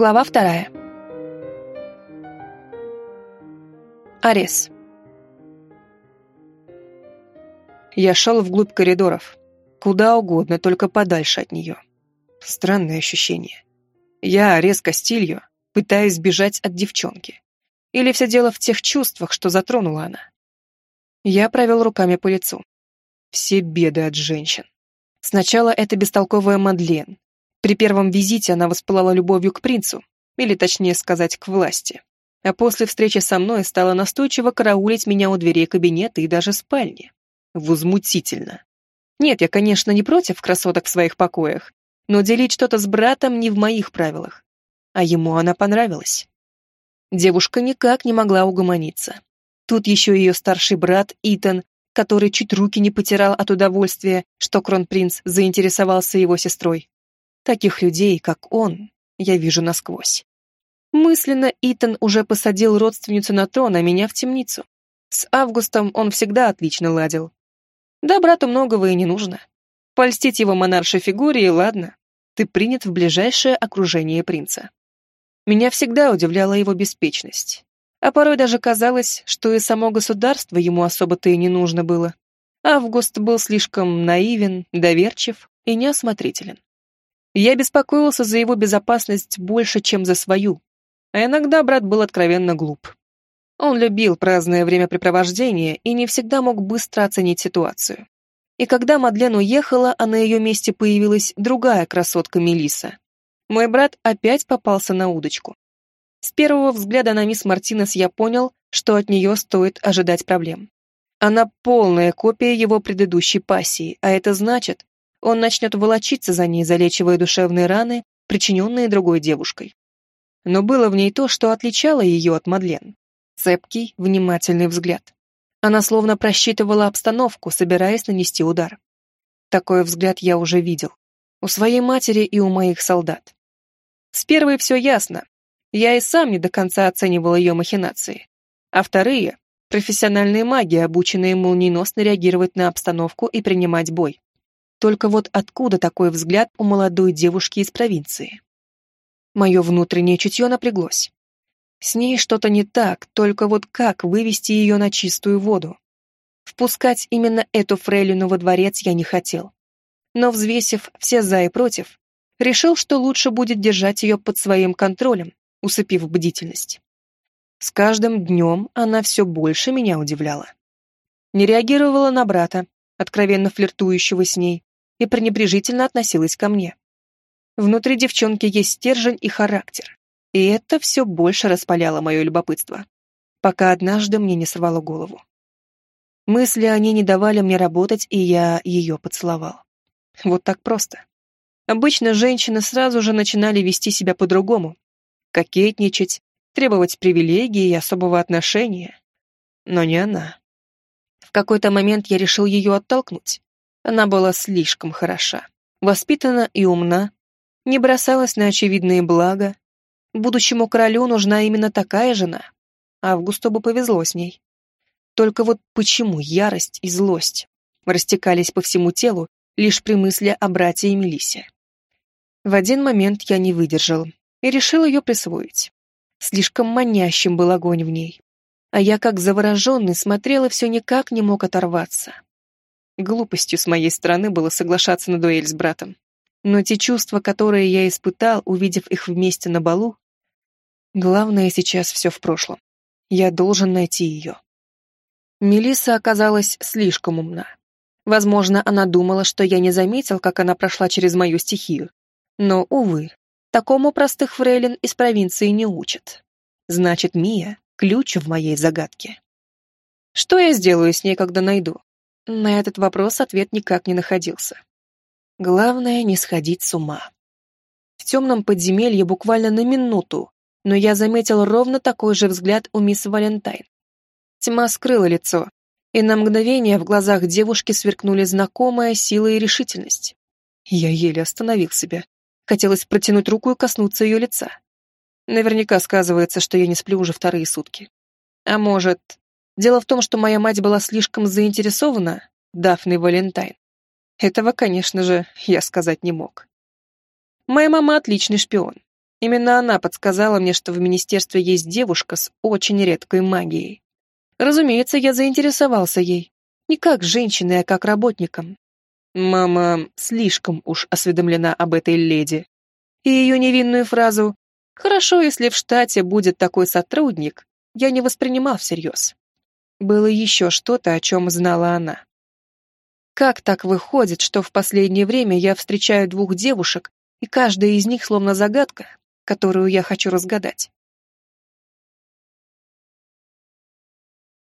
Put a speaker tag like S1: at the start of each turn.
S1: Глава вторая. Арес.
S2: Я шел вглубь коридоров. Куда угодно, только подальше от нее. Странное ощущение. Я, Арес Кастильо, пытаюсь сбежать от девчонки. Или все дело в тех чувствах, что затронула она. Я провел руками по лицу. Все беды от женщин. Сначала это бестолковая Мадлен. При первом визите она воспылала любовью к принцу, или точнее сказать, к власти. А после встречи со мной стала настойчиво караулить меня у дверей кабинета и даже спальни. Возмутительно. Нет, я, конечно, не против красоток в своих покоях, но делить что-то с братом не в моих правилах. А ему она понравилась. Девушка никак не могла угомониться. Тут еще ее старший брат Итан, который чуть руки не потирал от удовольствия, что кронпринц заинтересовался его сестрой. Таких людей, как он, я вижу насквозь. Мысленно Итан уже посадил родственницу на трон, а меня в темницу. С Августом он всегда отлично ладил. Да, брату многого и не нужно. Польстить его монаршей фигуре, и ладно. Ты принят в ближайшее окружение принца. Меня всегда удивляла его беспечность а порой даже казалось, что и само государство ему особо-то и не нужно было. Август был слишком наивен, доверчив и неосмотрителен. Я беспокоился за его безопасность больше, чем за свою, а иногда брат был откровенно глуп. Он любил праздное времяпрепровождение и не всегда мог быстро оценить ситуацию. И когда Мадлен уехала, а на ее месте появилась другая красотка Мелиса. Мой брат опять попался на удочку. С первого взгляда на мисс Мартинес я понял, что от нее стоит ожидать проблем. Она полная копия его предыдущей пассии, а это значит, он начнет волочиться за ней, залечивая душевные раны, причиненные другой девушкой. Но было в ней то, что отличало ее от Мадлен. Цепкий, внимательный взгляд. Она словно просчитывала обстановку, собираясь нанести удар. Такой взгляд я уже видел. У своей матери и у моих солдат. С первой все ясно. Я и сам не до конца оценивал ее махинации. А вторые — профессиональные маги, обученные молниеносно реагировать на обстановку и принимать бой. Только вот откуда такой взгляд у молодой девушки из провинции? Мое внутреннее чутье напряглось. С ней что-то не так, только вот как вывести ее на чистую воду? Впускать именно эту фрейлину во дворец я не хотел. Но, взвесив все за и против, решил, что лучше будет держать ее под своим контролем, усыпив бдительность. С каждым днем она все больше меня удивляла. Не реагировала на брата, откровенно флиртующего с ней, и пренебрежительно относилась ко мне. Внутри девчонки есть стержень и характер, и это все больше распаляло мое любопытство, пока однажды мне не сорвало голову. Мысли о ней не давали мне работать, и я ее поцеловал. Вот так просто. Обычно женщины сразу же начинали вести себя по-другому, кокетничать, требовать привилегий и особого отношения. Но не она. В какой-то момент я решил ее оттолкнуть. Она была слишком хороша, воспитана и умна, не бросалась на очевидные блага. Будущему королю нужна именно такая жена. Августу бы повезло с ней. Только вот почему ярость и злость растекались по всему телу лишь при мысли о брате и Мелисе? В один момент я не выдержал и решил ее присвоить. Слишком манящим был огонь в ней. А я, как завороженный, смотрел и все никак не мог оторваться. Глупостью с моей стороны было соглашаться на дуэль с братом. Но те чувства, которые я испытал, увидев их вместе на балу, главное сейчас все в прошлом. Я должен найти ее. Мелисса оказалась слишком умна. Возможно, она думала, что я не заметил, как она прошла через мою стихию. Но, увы, Такому простых фрейлин из провинции не учат. Значит, Мия — ключ в моей загадке. Что я сделаю с ней, когда найду? На этот вопрос ответ никак не находился. Главное — не сходить с ума. В темном подземелье буквально на минуту, но я заметил ровно такой же взгляд у мисс Валентайн. Тьма скрыла лицо, и на мгновение в глазах девушки сверкнули знакомая сила и решительность. Я еле остановил себя, Хотелось протянуть руку и коснуться ее лица. Наверняка сказывается, что я не сплю уже вторые сутки. А может, дело в том, что моя мать была слишком заинтересована Дафной Валентайн. Этого, конечно же, я сказать не мог. Моя мама отличный шпион. Именно она подсказала мне, что в министерстве есть девушка с очень редкой магией. Разумеется, я заинтересовался ей. Не как женщиной, а как работником. Мама слишком уж осведомлена об этой леди. И ее невинную фразу «Хорошо, если в штате будет такой сотрудник», я не воспринимал всерьез. Было еще что-то, о чем знала она. Как так выходит, что в последнее время я встречаю двух девушек, и каждая из них словно загадка, которую я хочу разгадать?